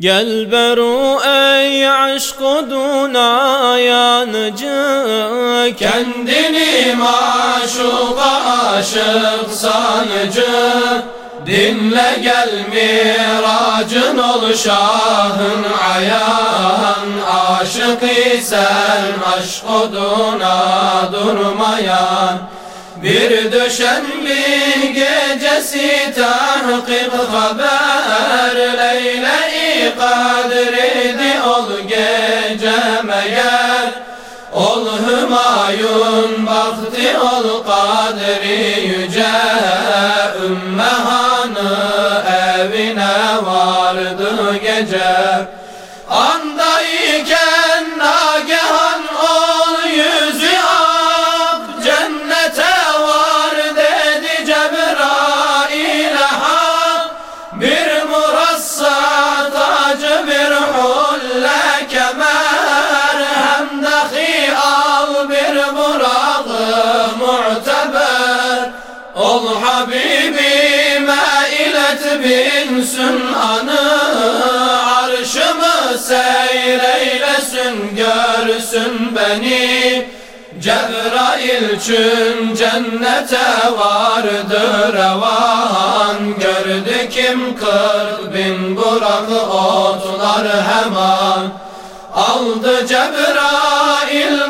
Gel beru ey aşk oduna yanıcı Kendini maşuka aşık sanıcı. Dinle gel miracın ol şahın ayan Aşık isen aşk oduna durmayan. Bir düşenlik gecesi tahkik haber Kadridi ol gece meğer Ol hümayun vakti ol kadri yüce. Ümmehanı evine vardı gece ilet bin anı Arşımı seyreylesin görsün beni. Cebrail çün cennete vardı revan. Gördü kim kırk bin burak otlar hemen. Aldı Cebrail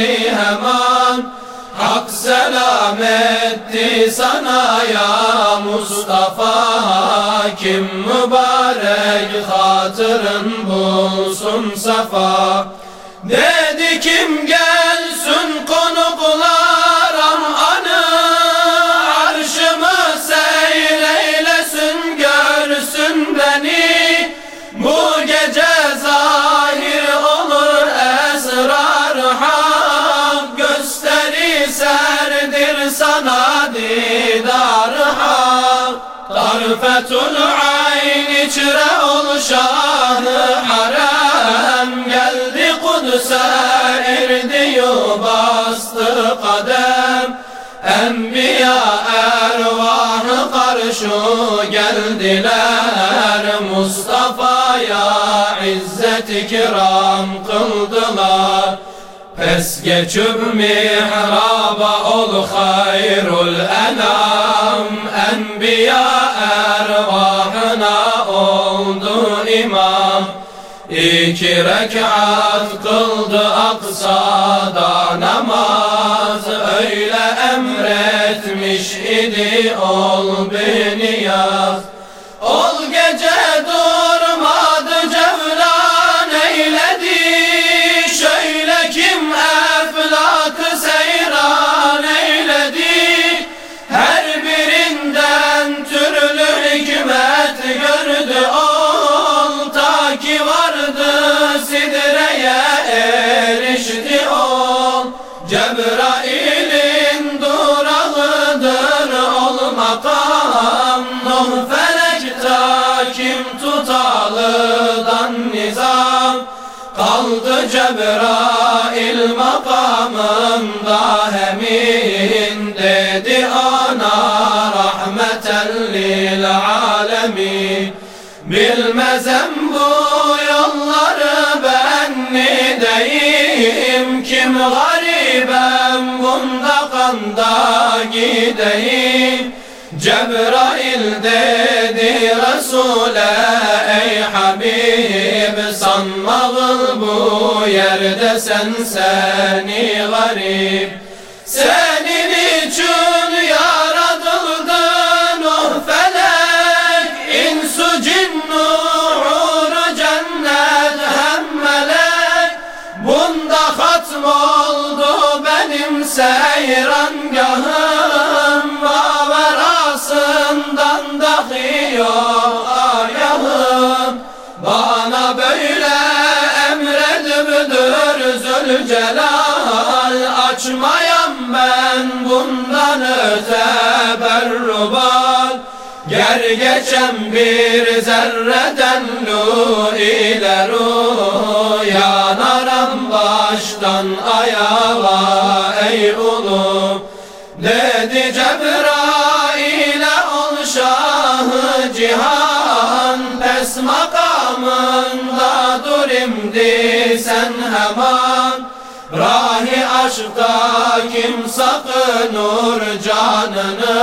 geldi hemen Hak selam etti sana ya Mustafa. Kim mübarek hatırın bulsun safa. Dedi kim gelsin Tarfetul ayn içre ol şahı harem. Geldi Kudüs'e irdi bastı kadem. Enbiya ervahı karşı geldiler. Mustafa'ya izzet ikram kıldılar. Pes geçip mihraba ol hayrul enam. Enbiya imam. İki rekat kıldı aksada namaz. Öyle emretmiş idi ol beni yaz nizam Kaldı Cebrail makamında hemin Dedi ana rahmeten lil alemin Bilmezem bu yolları ben ne deyim Kim garibem bunda kanda gideyim Cebrail dedi Resul'e ey Habib Sanmağıl bu yerde sen seni garip. Senin için yok ayağım Bana böyle emredibdir Zülcelal? Açmayam ben bundan öte berrubat Ger geçen bir zerreden lu ile ruh Yanaram baştan ayağa ey ulu Dedi Cebrail'e cihan Pes makamında dur imdi sen hemen. Rahi aşkta kim sakınır canını?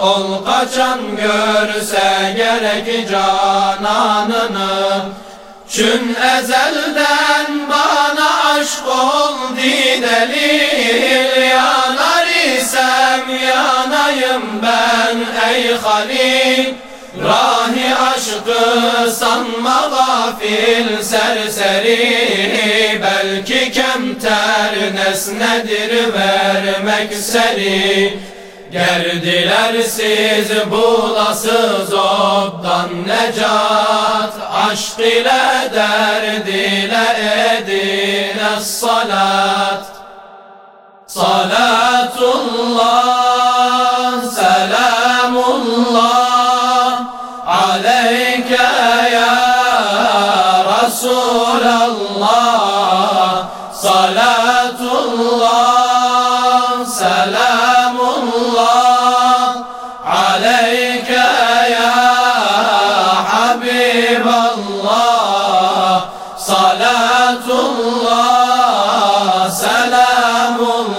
Ol kaçan görse gerek cananını. Çün ezelden bana aşk oldu delil Yanar isem yanayım ben ey Halil Rahi aşkı sanma gafil serseri Belki kemter nesnedir vermek seri. Gerdiler siz bulasız obdan necat Aşk ile derd ile edine salat. Salatullah, الله